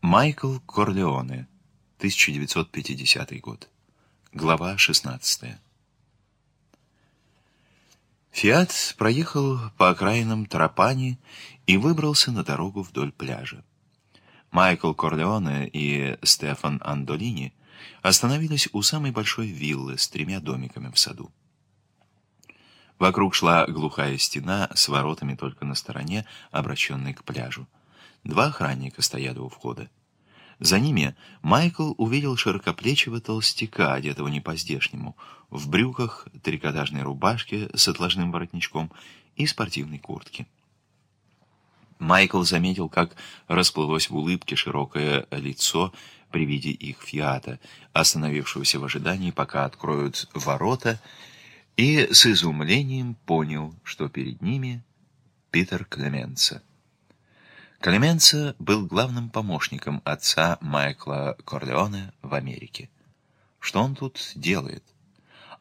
Майкл Корлеоне, 1950 год. Глава 16. Фиат проехал по окраинам Тропани и выбрался на дорогу вдоль пляжа. Майкл Корлеоне и Стефан Андолини остановились у самой большой виллы с тремя домиками в саду. Вокруг шла глухая стена с воротами только на стороне, обращенной к пляжу. Два охранника стояли у входа. За ними Майкл увидел широкоплечего толстяка, одетого не по-здешнему, в брюках, трикотажной рубашке с отложным воротничком и спортивной куртке. Майкл заметил, как расплылось в улыбке широкое лицо при виде их фиата, остановившегося в ожидании, пока откроют ворота, и с изумлением понял, что перед ними Питер Клеменца. Клеменца был главным помощником отца Майкла Корлеоне в Америке. Что он тут делает?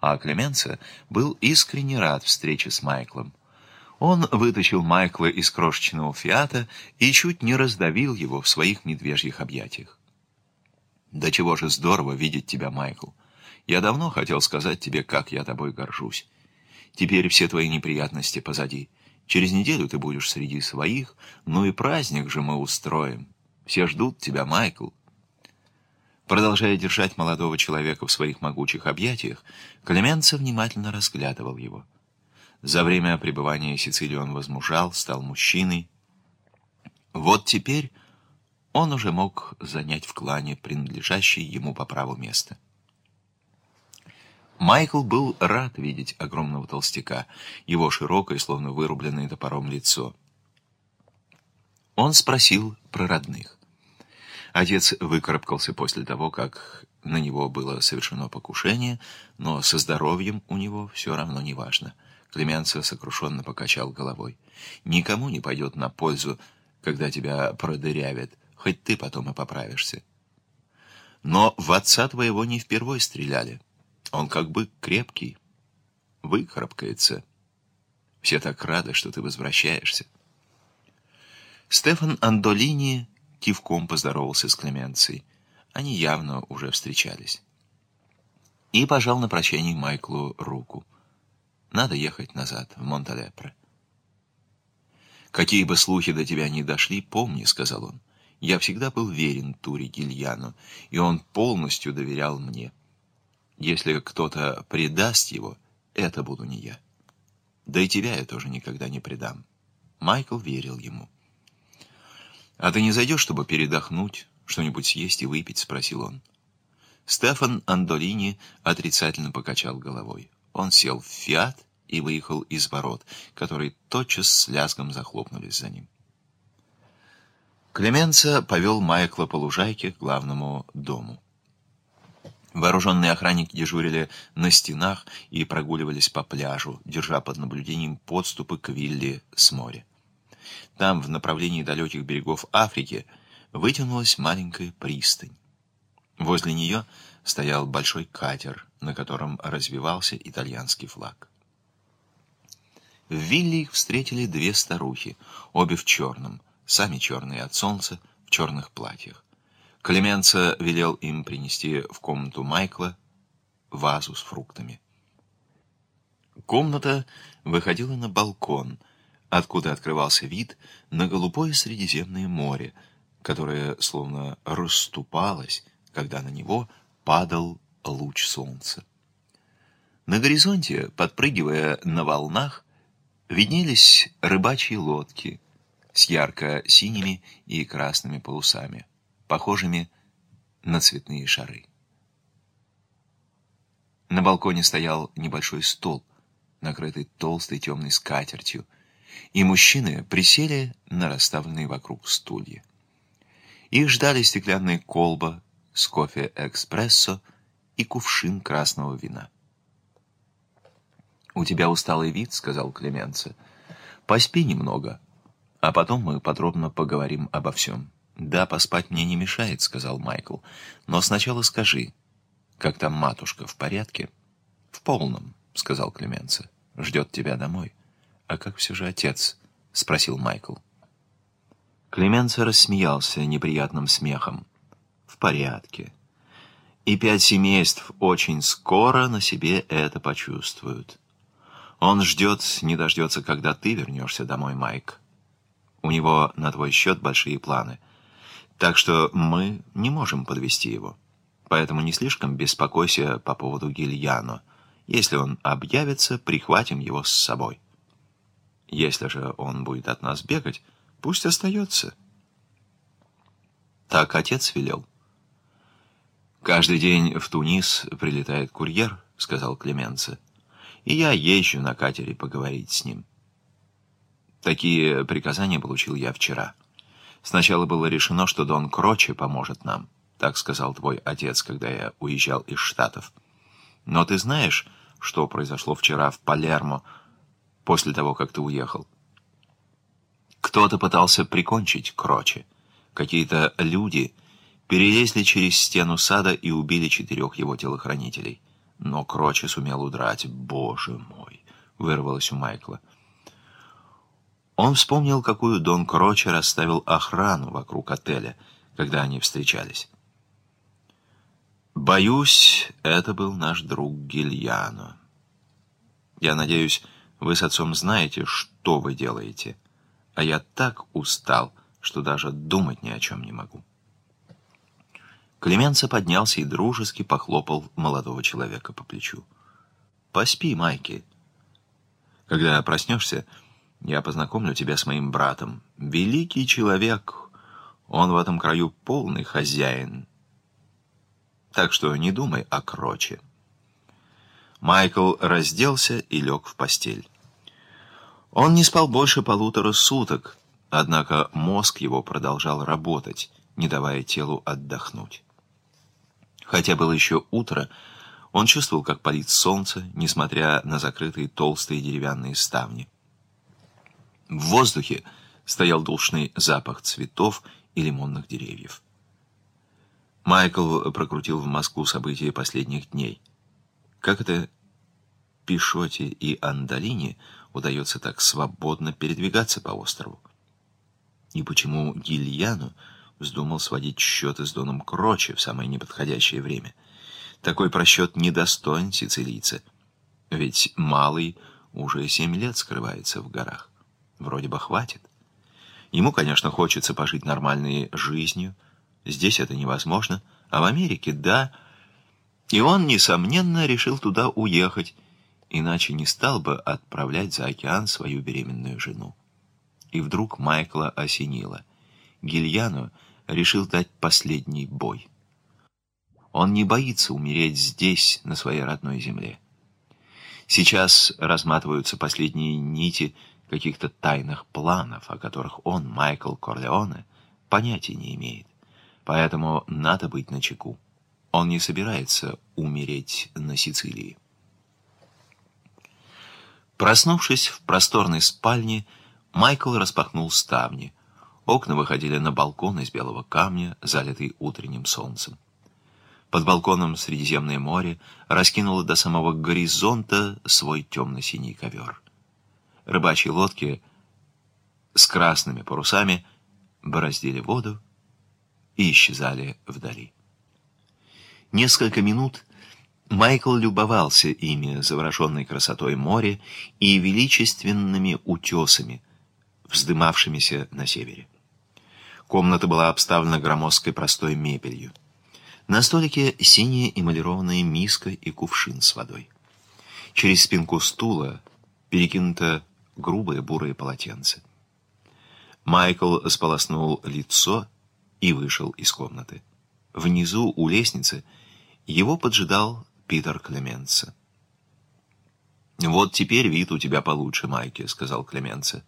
А Клеменца был искренне рад встрече с Майклом. Он вытащил Майкла из крошечного фиата и чуть не раздавил его в своих медвежьих объятиях. «Да чего же здорово видеть тебя, Майкл! Я давно хотел сказать тебе, как я тобой горжусь. Теперь все твои неприятности позади». Через неделю ты будешь среди своих, ну и праздник же мы устроим. Все ждут тебя, Майкл. Продолжая держать молодого человека в своих могучих объятиях, Клеменца внимательно разглядывал его. За время пребывания в Сицилии он возмужал, стал мужчиной. Вот теперь он уже мог занять в клане принадлежащее ему по праву место. Майкл был рад видеть огромного толстяка, его широкое, словно вырубленное топором лицо. Он спросил про родных. Отец выкарабкался после того, как на него было совершено покушение, но со здоровьем у него все равно не важно. Клеменция сокрушенно покачал головой. «Никому не пойдет на пользу, когда тебя продырявят, хоть ты потом и поправишься. Но в отца твоего не впервой стреляли». Он как бы крепкий, выкарабкается. Все так рады, что ты возвращаешься. Стефан Андолини кивком поздоровался с Клеменцией. Они явно уже встречались. И пожал на прощание Майклу руку. Надо ехать назад, в Монталепре. «Какие бы слухи до тебя ни дошли, помни», — сказал он. «Я всегда был верен Туре Гильяну, и он полностью доверял мне». Если кто-то предаст его, это буду не я. Да и тебя я тоже никогда не предам. Майкл верил ему. «А ты не зайдешь, чтобы передохнуть, что-нибудь съесть и выпить?» — спросил он. Стефан Андолини отрицательно покачал головой. Он сел в «Фиат» и выехал из ворот, которые тотчас с лязгом захлопнулись за ним. Клеменца повел Майкла по лужайке к главному дому. Вооруженные охранники дежурили на стенах и прогуливались по пляжу, держа под наблюдением подступы к вилле с моря. Там, в направлении далеких берегов Африки, вытянулась маленькая пристань. Возле нее стоял большой катер, на котором развивался итальянский флаг. В вилле их встретили две старухи, обе в черном, сами черные от солнца, в черных платьях. Клеменца велел им принести в комнату Майкла вазу с фруктами. Комната выходила на балкон, откуда открывался вид на голубое Средиземное море, которое словно расступалось, когда на него падал луч солнца. На горизонте, подпрыгивая на волнах, виднелись рыбачьи лодки с ярко-синими и красными парусами похожими на цветные шары. На балконе стоял небольшой стол, накрытый толстой темной скатертью, и мужчины присели на расставленные вокруг стулья. Их ждали стеклянная колба с кофе-экспрессо и кувшин красного вина. «У тебя усталый вид», — сказал Клеменце. «Поспи немного, а потом мы подробно поговорим обо всем». «Да, поспать мне не мешает», — сказал Майкл. «Но сначала скажи, как там матушка, в порядке?» «В полном», — сказал Клеменца. «Ждет тебя домой». «А как все же отец?» — спросил Майкл. Клеменцо рассмеялся неприятным смехом. «В порядке. И пять семейств очень скоро на себе это почувствуют. Он ждет, не дождется, когда ты вернешься домой, Майк. У него на твой счет большие планы. Так что мы не можем подвести его. Поэтому не слишком беспокойся по поводу Гильяно. Если он объявится, прихватим его с собой. Если же он будет от нас бегать, пусть остается. Так отец велел. «Каждый день в Тунис прилетает курьер», — сказал Клеменце, «и я езжу на катере поговорить с ним». Такие приказания получил я вчера. Сначала было решено, что Дон Кроче поможет нам, так сказал твой отец, когда я уезжал из Штатов. Но ты знаешь, что произошло вчера в Палермо после того, как ты уехал? Кто-то пытался прикончить Кроче. Какие-то люди перелезли через стену сада и убили четырех его телохранителей. Но Кроче сумел удрать. Боже мой! Вырвалось у Майкла. Он вспомнил, какую Дон Кроче расставил охрану вокруг отеля, когда они встречались. «Боюсь, это был наш друг Гильяно. Я надеюсь, вы с отцом знаете, что вы делаете, а я так устал, что даже думать ни о чем не могу». Клеменца поднялся и дружески похлопал молодого человека по плечу. «Поспи, Майки. Когда проснешься, я познакомлю тебя с моим братом. Великий человек. Он в этом краю полный хозяин. Так что не думай о кроче. Майкл разделся и лег в постель. Он не спал больше полутора суток, однако мозг его продолжал работать, не давая телу отдохнуть. Хотя было еще утро, он чувствовал, как палит солнце, несмотря на закрытые толстые деревянные ставни. В воздухе стоял душный запах цветов и лимонных деревьев. Майкл прокрутил в Москву события последних дней. Как это Пишоте и Андалине удается так свободно передвигаться по острову? И почему Гильяну вздумал сводить счеты с Доном Кроче в самое неподходящее время? Такой просчет недостоин сицилийца, ведь Малый уже семь лет скрывается в горах. Вроде бы хватит. Ему, конечно, хочется пожить нормальной жизнью. Здесь это невозможно. А в Америке — да. И он, несомненно, решил туда уехать, иначе не стал бы отправлять за океан свою беременную жену. И вдруг Майкла осенило. Гильяну решил дать последний бой. Он не боится умереть здесь, на своей родной земле. Сейчас разматываются последние нити каких-то тайных планов, о которых он, Майкл Корлеоне, понятия не имеет. Поэтому надо быть начеку. Он не собирается умереть на Сицилии. Проснувшись в просторной спальне, Майкл распахнул ставни. Окна выходили на балкон из белого камня, залитый утренним солнцем. Под балконом Средиземное море раскинуло до самого горизонта свой темно-синий ковер рыбачьи лодки с красными парусами бороздили воду и исчезали вдали. Несколько минут Майкл любовался ими, завороженной красотой моря и величественными утесами, вздымавшимися на севере. Комната была обставлена громоздкой простой мебелью. На столике синяя эмалированная миска и кувшин с водой. Через спинку стула перекинута грубое бурое полотенце. Майкл сполоснул лицо и вышел из комнаты. Внизу, у лестницы, его поджидал Питер Клеменца. «Вот теперь вид у тебя получше, Майки», — сказал Клеменца.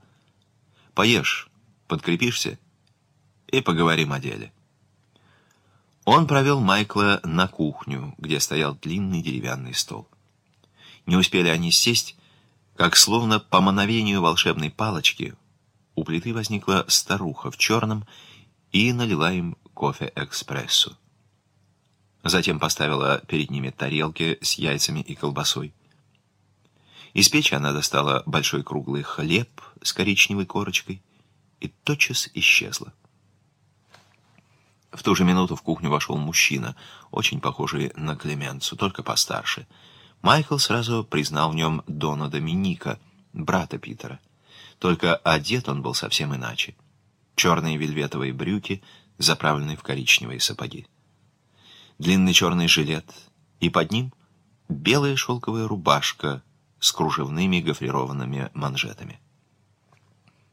«Поешь, подкрепишься и поговорим о деле». Он провел Майкла на кухню, где стоял длинный деревянный стол. Не успели они сесть, как словно по мановению волшебной палочки у плиты возникла старуха в черном и налила им кофе-экспрессу. Затем поставила перед ними тарелки с яйцами и колбасой. Из печи она достала большой круглый хлеб с коричневой корочкой и тотчас исчезла. В ту же минуту в кухню вошел мужчина, очень похожий на Клеменцу, только постарше. Майкл сразу признал в нем Дона Доминика, брата Питера. Только одет он был совсем иначе. Черные вельветовые брюки, заправленные в коричневые сапоги. Длинный черный жилет, и под ним белая шелковая рубашка с кружевными гофрированными манжетами.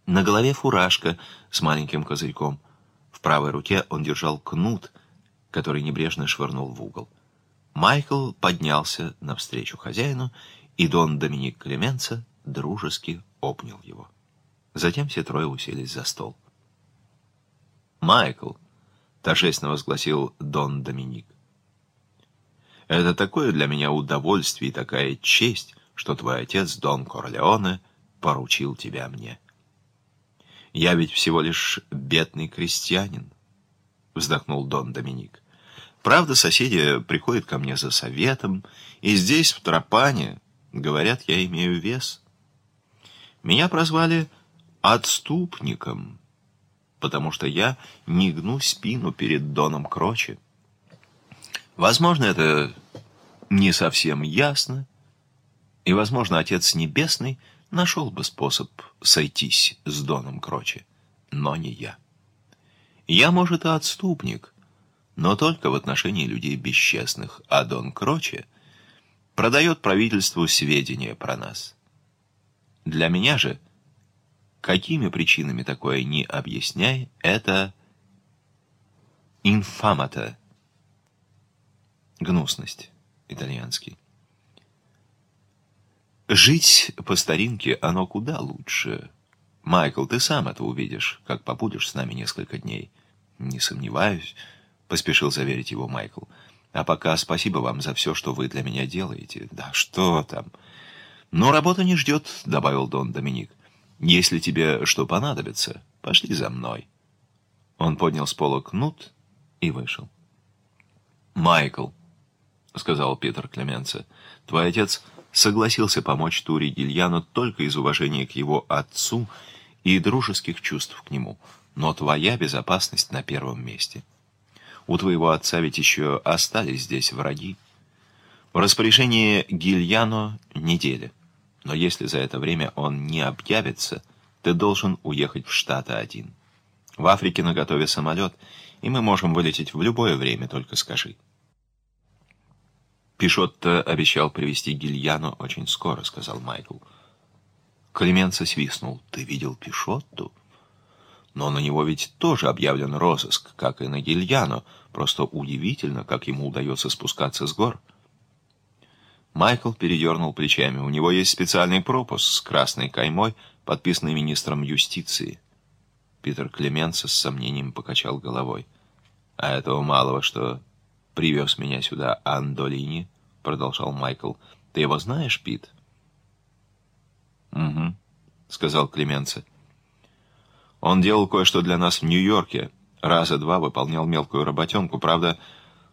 На голове фуражка с маленьким козырьком. В правой руке он держал кнут, который небрежно швырнул в угол. Майкл поднялся навстречу хозяину, и Дон Доминик Клеменца дружески обнял его. Затем все трое уселись за стол. «Майкл!» — торжественно возгласил Дон Доминик. «Это такое для меня удовольствие и такая честь, что твой отец Дон Корлеоне поручил тебя мне». «Я ведь всего лишь бедный крестьянин», — вздохнул Дон Доминик. «Правда, соседи приходят ко мне за советом, и здесь, в Тропане, говорят, я имею вес. Меня прозвали отступником, потому что я не гну спину перед Доном Крочи. Возможно, это не совсем ясно, и, возможно, Отец Небесный — нашел бы способ сойтись с Доном Кроче, но не я. Я, может, и отступник, но только в отношении людей бесчестных, а Дон Кроче продает правительству сведения про нас. Для меня же, какими причинами такое не объясняй, это инфамата, гнусность итальянский. Жить по старинке оно куда лучше. Майкл, ты сам это увидишь, как побудешь с нами несколько дней. Не сомневаюсь, поспешил заверить его Майкл. А пока спасибо вам за все, что вы для меня делаете. Да что там. Но работа не ждет, добавил Дон Доминик. Если тебе что понадобится, пошли за мной. Он поднял с пола кнут и вышел. «Майкл», — сказал Питер Клеменце, — «твой отец согласился помочь Туре Гильяну только из уважения к его отцу и дружеских чувств к нему, но твоя безопасность на первом месте. У твоего отца ведь еще остались здесь враги. В распоряжении Гильяно неделя, но если за это время он не объявится, ты должен уехать в Штаты один. В Африке наготове самолет, и мы можем вылететь в любое время, только скажи. «Пишотто обещал привести Гильяну очень скоро», — сказал Майкл. Клеменца свистнул. «Ты видел Пишотту?» «Но на него ведь тоже объявлен розыск, как и на Гильяно. Просто удивительно, как ему удается спускаться с гор». Майкл передернул плечами. «У него есть специальный пропуск с красной каймой, подписанный министром юстиции». Питер Клеменца с сомнением покачал головой. «А этого малого, что привез меня сюда Андолини», — продолжал Майкл. «Ты его знаешь, Пит?» «Угу», — сказал Клеменце. «Он делал кое-что для нас в Нью-Йорке. Раза два выполнял мелкую работенку. Правда,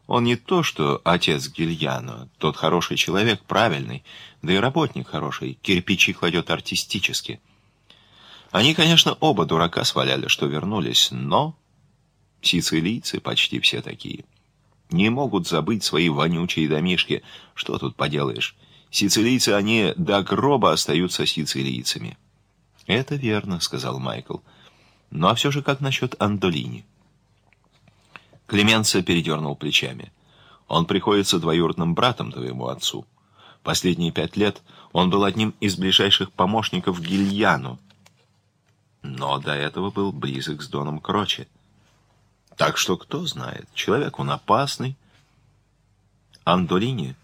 он не то, что отец Гильяно. Тот хороший человек, правильный, да и работник хороший. Кирпичи кладет артистически. Они, конечно, оба дурака сваляли, что вернулись, но сицилийцы почти все такие» не могут забыть свои вонючие домишки. Что тут поделаешь? Сицилийцы, они до гроба остаются сицилийцами. «Это верно», — сказал Майкл. «Ну а все же как насчет Андолини?» Клеменца передернул плечами. «Он приходится двоюродным братом твоему отцу. Последние пять лет он был одним из ближайших помощников Гильяну, но до этого был близок с Доном Кроче». Так что кто знает, человек он опасный. Андолини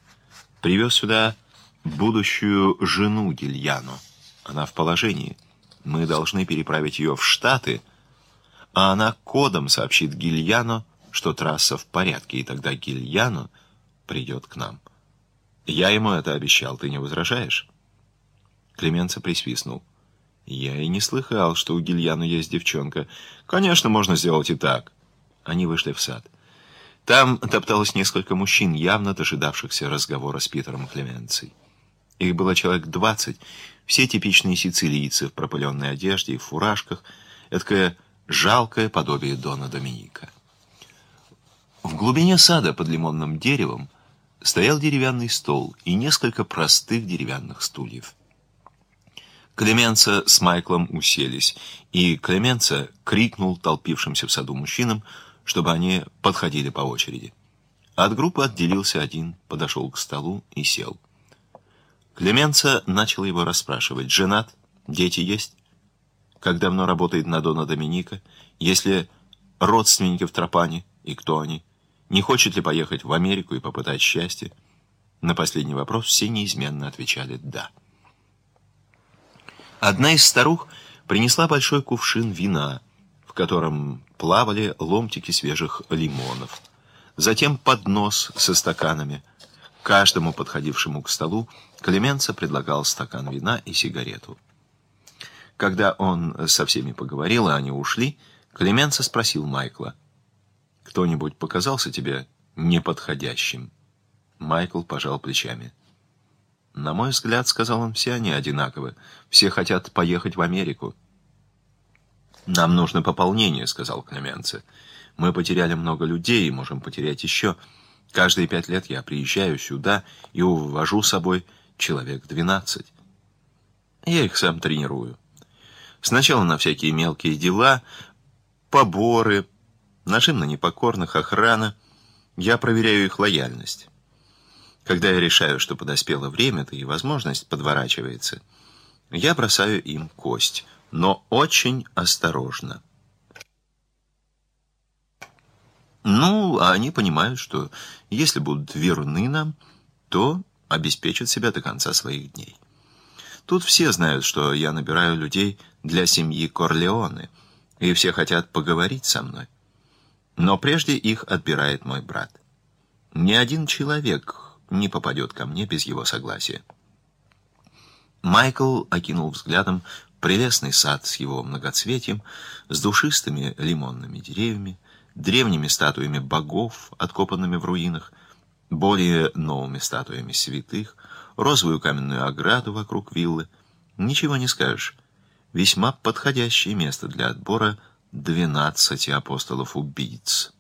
привез сюда будущую жену Гильяну. Она в положении. Мы должны переправить ее в Штаты, а она кодом сообщит Гильяну, что трасса в порядке, и тогда Гильяну придет к нам. Я ему это обещал, ты не возражаешь? Клеменца присвистнул. Я и не слыхал, что у Гильяну есть девчонка. Конечно, можно сделать и так. Они вышли в сад. Там топталось несколько мужчин, явно дожидавшихся разговора с Питером Клеменцией. Их было человек двадцать, все типичные сицилийцы в пропыленной одежде и в фуражках, эдакое жалкое подобие Дона Доминика. В глубине сада под лимонным деревом стоял деревянный стол и несколько простых деревянных стульев. Клеменца с Майклом уселись, и Клеменца крикнул толпившимся в саду мужчинам, чтобы они подходили по очереди. От группы отделился один, подошел к столу и сел. Клеменца начал его расспрашивать. «Женат? Дети есть? Как давно работает на Дона Доминика? Если родственники в Тропане? И кто они? Не хочет ли поехать в Америку и попытать счастье?» На последний вопрос все неизменно отвечали «да». Одна из старух принесла большой кувшин вина, в котором плавали ломтики свежих лимонов. Затем поднос со стаканами. Каждому подходившему к столу Клеменца предлагал стакан вина и сигарету. Когда он со всеми поговорил, и они ушли, Клеменца спросил Майкла, «Кто-нибудь показался тебе неподходящим?» Майкл пожал плечами. «На мой взгляд, — сказал он, — все они одинаковы. Все хотят поехать в Америку». «Нам нужно пополнение», — сказал Клеменце. «Мы потеряли много людей и можем потерять еще. Каждые пять лет я приезжаю сюда и увожу с собой человек двенадцать. Я их сам тренирую. Сначала на всякие мелкие дела, поборы, нажим на непокорных, охрана. Я проверяю их лояльность». Когда я решаю, что подоспело время-то и возможность подворачивается, я бросаю им кость, но очень осторожно. Ну, а они понимают, что если будут верны нам, то обеспечат себя до конца своих дней. Тут все знают, что я набираю людей для семьи Корлеоне, и все хотят поговорить со мной. Но прежде их отбирает мой брат. Ни один человек не попадет ко мне без его согласия. Майкл окинул взглядом прелестный сад с его многоцветием, с душистыми лимонными деревьями, древними статуями богов, откопанными в руинах, более новыми статуями святых, розовую каменную ограду вокруг виллы. Ничего не скажешь. Весьма подходящее место для отбора двенадцати апостолов-убийц.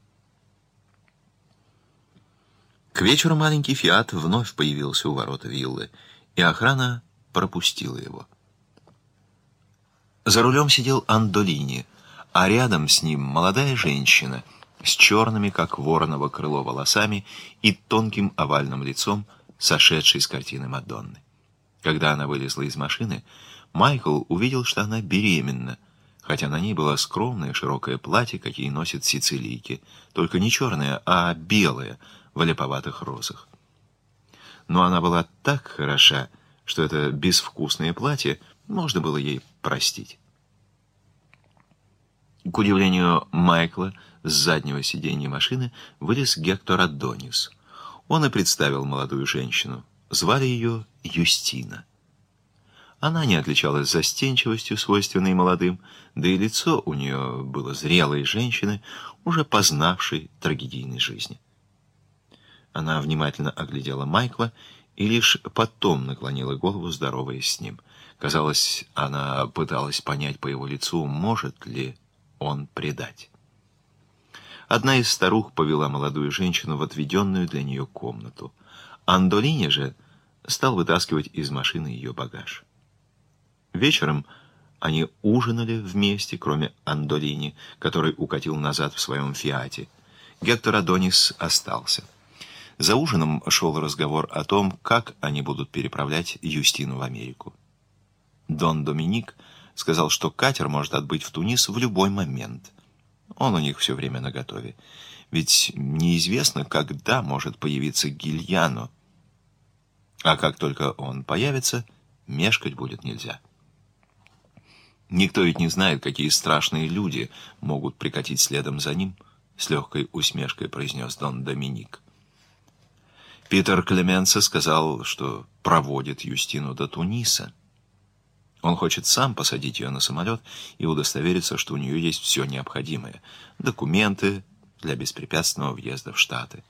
К вечеру маленький «Фиат» вновь появился у ворот виллы, и охрана пропустила его. За рулем сидел Андолини, а рядом с ним молодая женщина с черными, как вороново крыло, волосами и тонким овальным лицом, сошедшей с картины Мадонны. Когда она вылезла из машины, Майкл увидел, что она беременна, хотя на ней было скромное широкое платье, какие носят сицилийки, только не черное, а белое — в леповатых розах. Но она была так хороша, что это безвкусное платье можно было ей простить. К удивлению Майкла, с заднего сиденья машины вылез Гектор Адонис. Он и представил молодую женщину. Звали ее Юстина. Она не отличалась застенчивостью, свойственной молодым, да и лицо у нее было зрелой женщины, уже познавшей трагедийной жизни. Она внимательно оглядела Майкла и лишь потом наклонила голову, здороваясь с ним. Казалось, она пыталась понять по его лицу, может ли он предать. Одна из старух повела молодую женщину в отведенную для нее комнату. Андолини же стал вытаскивать из машины ее багаж. Вечером они ужинали вместе, кроме Андолини, который укатил назад в своем «Фиате». Гектор Адонис остался. За ужином шел разговор о том, как они будут переправлять Юстину в Америку. Дон Доминик сказал, что катер может отбыть в Тунис в любой момент. Он у них все время наготове. Ведь неизвестно, когда может появиться Гильяно. А как только он появится, мешкать будет нельзя. Никто ведь не знает, какие страшные люди могут прикатить следом за ним, с легкой усмешкой произнес Дон Доминик. Питер Клеменце сказал, что проводит Юстину до Туниса. Он хочет сам посадить ее на самолет и удостовериться, что у нее есть все необходимое. Документы для беспрепятственного въезда в Штаты.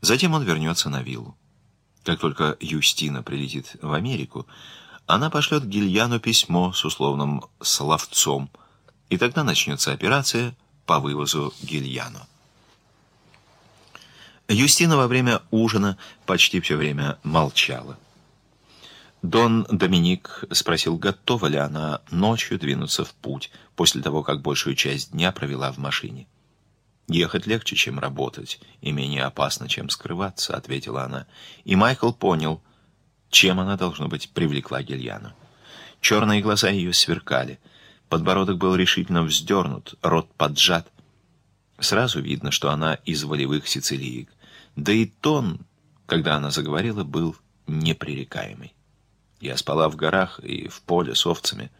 Затем он вернется на виллу. Как только Юстина прилетит в Америку, она пошлет Гильяну письмо с условным словцом, и тогда начнется операция по вывозу Гильяно. Юстина во время ужина почти все время молчала. Дон Доминик спросил, готова ли она ночью двинуться в путь, после того, как большую часть дня провела в машине. «Ехать легче, чем работать, и менее опасно, чем скрываться», — ответила она. И Майкл понял, чем она, должно быть, привлекла Гильяну. Черные глаза ее сверкали, подбородок был решительно вздернут, рот поджат. Сразу видно, что она из волевых сицилиек. Да и тон, когда она заговорила, был непререкаемый. Я спала в горах и в поле с овцами.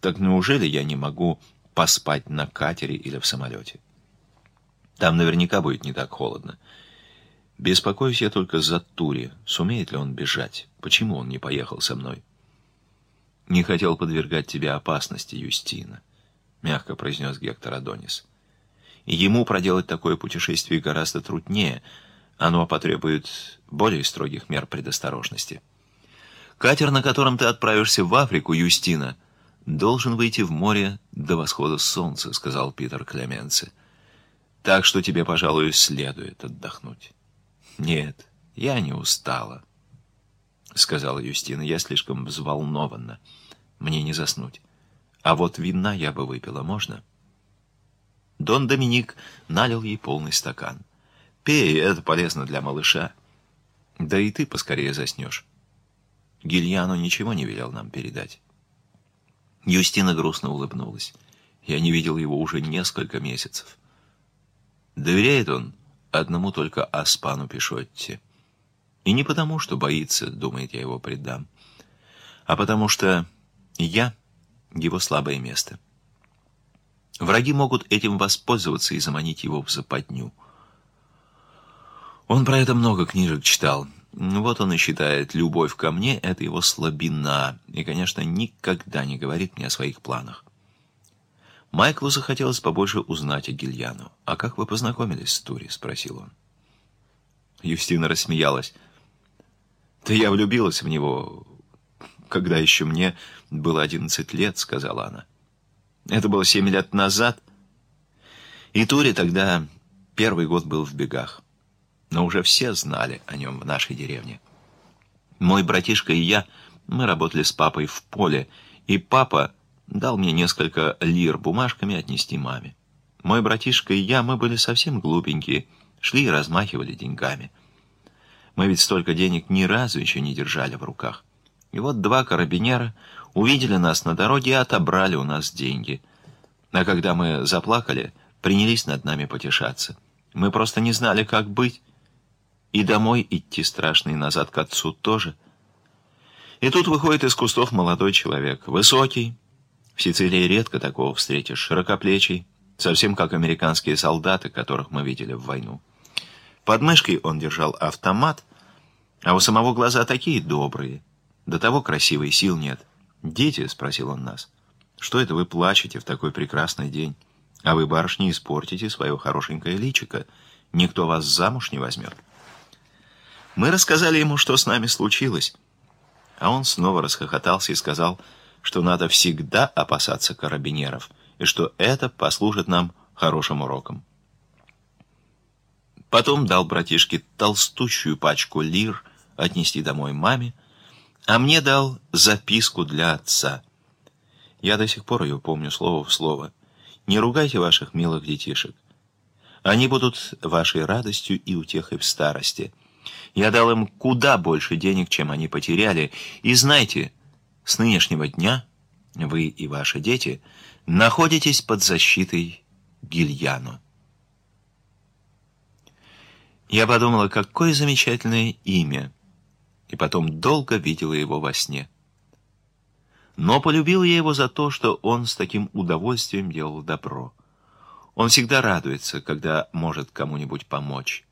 Так неужели я не могу поспать на катере или в самолете? Там наверняка будет не так холодно. Беспокоюсь я только за Тури. Сумеет ли он бежать? Почему он не поехал со мной? Не хотел подвергать тебя опасности, Юстина, мягко произнес Гектор Адонис. Ему проделать такое путешествие гораздо труднее. Оно потребует более строгих мер предосторожности. Катер, на котором ты отправишься в Африку, Юстина, должен выйти в море до восхода солнца, сказал Питер Клеменце. Так что тебе, пожалуй, следует отдохнуть. Нет, я не устала, сказала Юстина. Я слишком взволнована. Мне не заснуть. А вот вина я бы выпила, можно? Дон Доминик налил ей полный стакан. Пей, это полезно для малыша. Да и ты поскорее заснешь. Гильяно ничего не велел нам передать. Юстина грустно улыбнулась. Я не видел его уже несколько месяцев. Доверяет он одному только Аспану Пишотти. И не потому, что боится, думает, я его предам, а потому что я его слабое место. Враги могут этим воспользоваться и заманить его в западню. Он про это много книжек читал. Вот он и считает, любовь ко мне — это его слабина, и, конечно, никогда не говорит мне о своих планах. Майклу захотелось побольше узнать о Гильяну. «А как вы познакомились с Тури?» — спросил он. Юстина рассмеялась. «Да я влюбилась в него, когда еще мне было одиннадцать лет», — сказала она. «Это было семь лет назад, и Тури тогда первый год был в бегах но уже все знали о нем в нашей деревне. Мой братишка и я, мы работали с папой в поле, и папа дал мне несколько лир бумажками отнести маме. Мой братишка и я, мы были совсем глупенькие, шли и размахивали деньгами. Мы ведь столько денег ни разу еще не держали в руках. И вот два карабинера увидели нас на дороге и отобрали у нас деньги. А когда мы заплакали, принялись над нами потешаться. Мы просто не знали, как быть. И домой идти страшно, и назад к отцу тоже. И тут выходит из кустов молодой человек, высокий. В Сицилии редко такого встретишь, широкоплечий, совсем как американские солдаты, которых мы видели в войну. Под мышкой он держал автомат, а у самого глаза такие добрые. До того красивой сил нет. «Дети?» — спросил он нас. «Что это вы плачете в такой прекрасный день? А вы, барышни, испортите свое хорошенькое личико. Никто вас замуж не возьмет». Мы рассказали ему, что с нами случилось. А он снова расхохотался и сказал, что надо всегда опасаться карабинеров, и что это послужит нам хорошим уроком. Потом дал братишке толстущую пачку лир отнести домой маме, а мне дал записку для отца. Я до сих пор ее помню слово в слово. «Не ругайте ваших милых детишек. Они будут вашей радостью и утехой в старости». Я дал им куда больше денег, чем они потеряли. И знайте, с нынешнего дня вы и ваши дети находитесь под защитой Гильяну. Я подумала, какое замечательное имя, и потом долго видела его во сне. Но полюбил я его за то, что он с таким удовольствием делал добро. Он всегда радуется, когда может кому-нибудь помочь.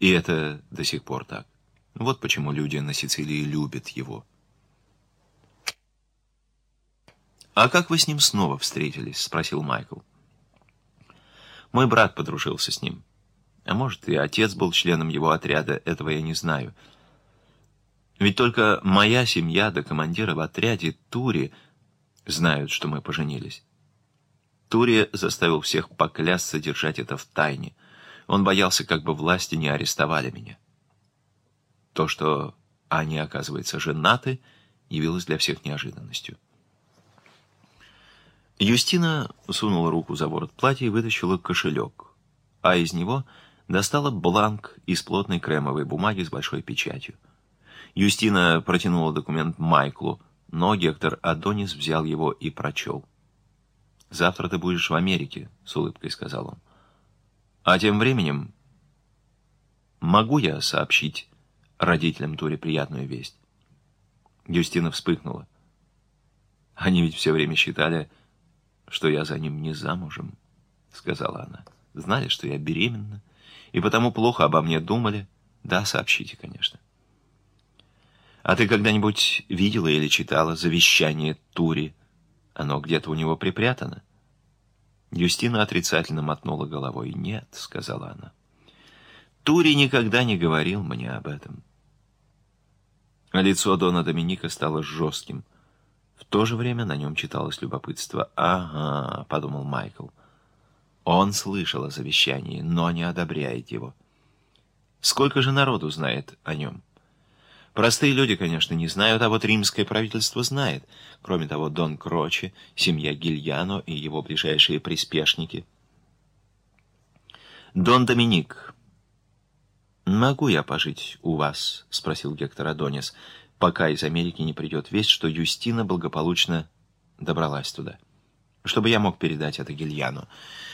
И это до сих пор так. Вот почему люди на Сицилии любят его. «А как вы с ним снова встретились?» — спросил Майкл. «Мой брат подружился с ним. А может, и отец был членом его отряда, этого я не знаю. Ведь только моя семья до командира в отряде Тури знают, что мы поженились. Тури заставил всех поклясться держать это в тайне. Он боялся, как бы власти не арестовали меня. То, что они, оказывается, женаты, явилось для всех неожиданностью. Юстина сунула руку за ворот платья и вытащила кошелек, а из него достала бланк из плотной кремовой бумаги с большой печатью. Юстина протянула документ Майклу, но Гектор Адонис взял его и прочел. «Завтра ты будешь в Америке», — с улыбкой сказал он. «А тем временем могу я сообщить родителям Тури приятную весть?» Юстина вспыхнула. «Они ведь все время считали, что я за ним не замужем», — сказала она. «Знали, что я беременна, и потому плохо обо мне думали. Да, сообщите, конечно». «А ты когда-нибудь видела или читала завещание Тури?» Оно где-то у него припрятано. Юстина отрицательно мотнула головой. «Нет», — сказала она. «Тури никогда не говорил мне об этом». А лицо Дона Доминика стало жестким. В то же время на нем читалось любопытство. «Ага», — подумал Майкл. Он слышал о завещании, но не одобряет его. Сколько же народу знает о нем? Простые люди, конечно, не знают, а вот римское правительство знает. Кроме того, Дон Крочи, семья Гильяно и его ближайшие приспешники. «Дон Доминик, могу я пожить у вас?» — спросил Гектор Адонис, пока из Америки не придет весть, что Юстина благополучно добралась туда. Чтобы я мог передать это Гильяну.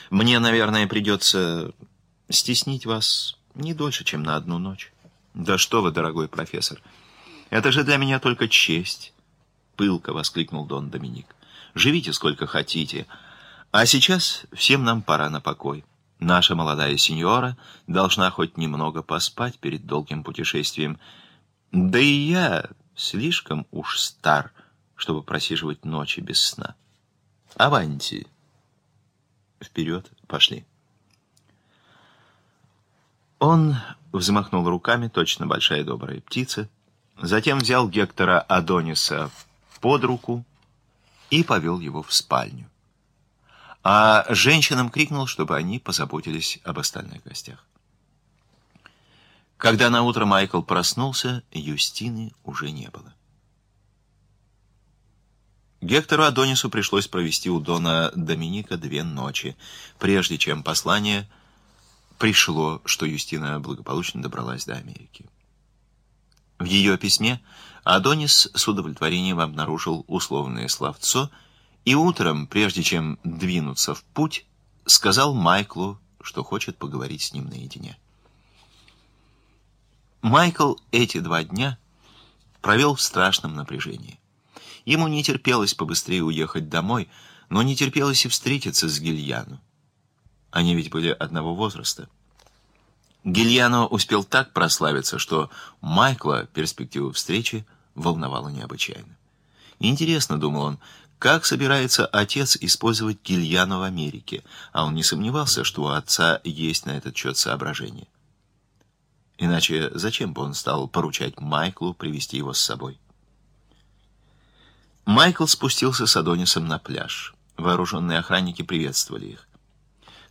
Мне, наверное, придется стеснить вас не дольше, чем на одну ночь. «Да что вы, дорогой профессор! Это же для меня только честь!» Пылко воскликнул Дон Доминик. «Живите сколько хотите. А сейчас всем нам пора на покой. Наша молодая сеньора должна хоть немного поспать перед долгим путешествием. Да и я слишком уж стар, чтобы просиживать ночи без сна. Аванти!» «Вперед, пошли!» Он взмахнул руками, точно большая добрая птица, затем взял Гектора Адониса под руку и повел его в спальню. А женщинам крикнул, чтобы они позаботились об остальных гостях. Когда наутро Майкл проснулся, Юстины уже не было. Гектору Адонису пришлось провести у Дона Доминика две ночи, прежде чем послание пришло, что Юстина благополучно добралась до Америки. В ее письме Адонис с удовлетворением обнаружил условное словцо и утром, прежде чем двинуться в путь, сказал Майклу, что хочет поговорить с ним наедине. Майкл эти два дня провел в страшном напряжении. Ему не терпелось побыстрее уехать домой, но не терпелось и встретиться с Гильяну. Они ведь были одного возраста. Гильяно успел так прославиться, что Майкла перспектива встречи волновала необычайно. Интересно, думал он, как собирается отец использовать Гильяно в Америке, а он не сомневался, что у отца есть на этот счет соображения. Иначе зачем бы он стал поручать Майклу привести его с собой? Майкл спустился с Адонисом на пляж. Вооруженные охранники приветствовали их.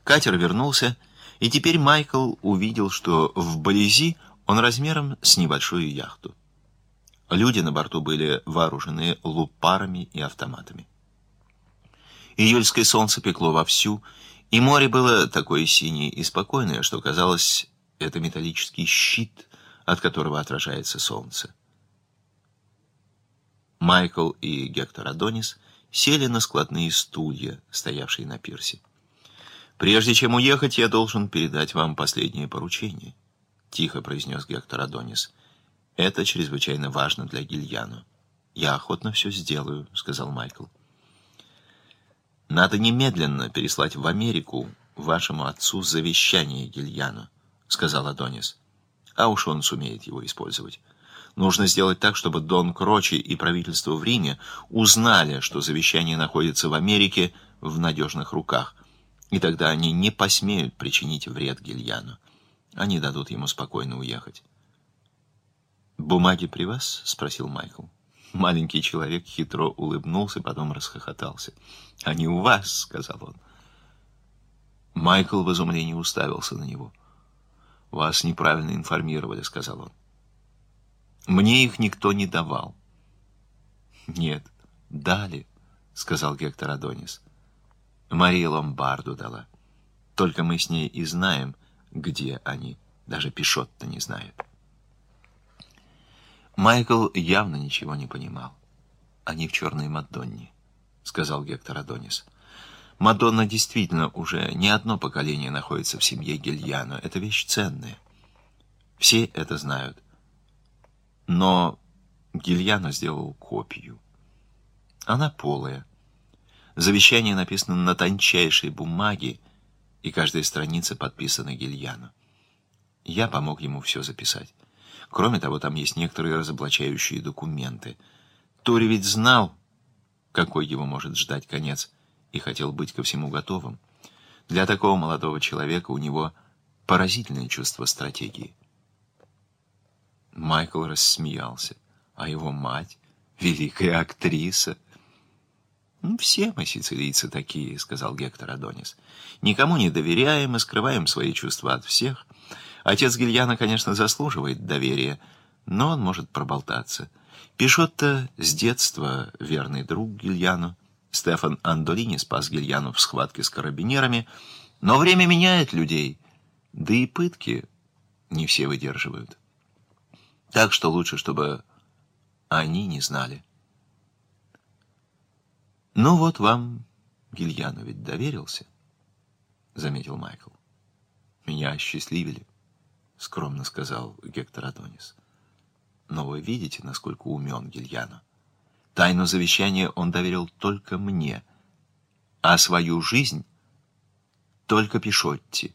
Катер вернулся, и теперь Майкл увидел, что вблизи он размером с небольшую яхту. Люди на борту были вооружены лупарами и автоматами. Июльское солнце пекло вовсю, и море было такое синее и спокойное, что казалось, это металлический щит, от которого отражается солнце. Майкл и Гектор Адонис сели на складные стулья, стоявшие на пирсе. «Прежде чем уехать, я должен передать вам последнее поручение», — тихо произнес Гектор Адонис. «Это чрезвычайно важно для Гильяну». «Я охотно все сделаю», — сказал Майкл. «Надо немедленно переслать в Америку вашему отцу завещание Гильяну», — сказал Адонис. «А уж он сумеет его использовать». Нужно сделать так, чтобы Дон Крочи и правительство в Риме узнали, что завещание находится в Америке в надежных руках, и тогда они не посмеют причинить вред Гильяну. Они дадут ему спокойно уехать. «Бумаги при вас?» — спросил Майкл. Маленький человек хитро улыбнулся, потом расхохотался. «Они у вас», — сказал он. Майкл в изумлении уставился на него. «Вас неправильно информировали», — сказал он. «Мне их никто не давал». «Нет, дали», — сказал Гектор Адонис. «Мария Ломбарду дала. Только мы с ней и знаем, где они. Даже Пишот-то не знает». Майкл явно ничего не понимал. «Они в черной Мадонне», — сказал Гектор Адонис. Мадонна действительно уже не одно поколение находится в семье Гильяно. Это вещь ценная. Все это знают. Но Гильяно сделал копию. Она полая. Завещание написано на тончайшей бумаге, и каждая страница подписана Гильяно. Я помог ему все записать. Кроме того, там есть некоторые разоблачающие документы. Тори ведь знал, какой его может ждать конец, и хотел быть ко всему готовым. Для такого молодого человека у него поразительное чувство стратегии. Майкл рассмеялся, а его мать — великая актриса. «Ну, «Все мы сицилийцы такие», — сказал Гектор Адонис. «Никому не доверяем и скрываем свои чувства от всех». Отец Гильяна, конечно, заслуживает доверия, но он может проболтаться. Пишот-то с детства верный друг Гильяну. Стефан Андолини спас Гильяну в схватке с карабинерами. Но время меняет людей, да и пытки не все выдерживают. Так что лучше, чтобы они не знали. «Ну вот вам Гильяну ведь доверился», — заметил Майкл. «Меня осчастливили» скромно сказал Гектор Адонис. Но вы видите, насколько умен Гильяно. Тайну завещания он доверил только мне, а свою жизнь только Пишотти.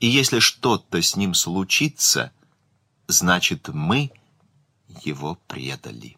И если что-то с ним случится, значит, мы его предали.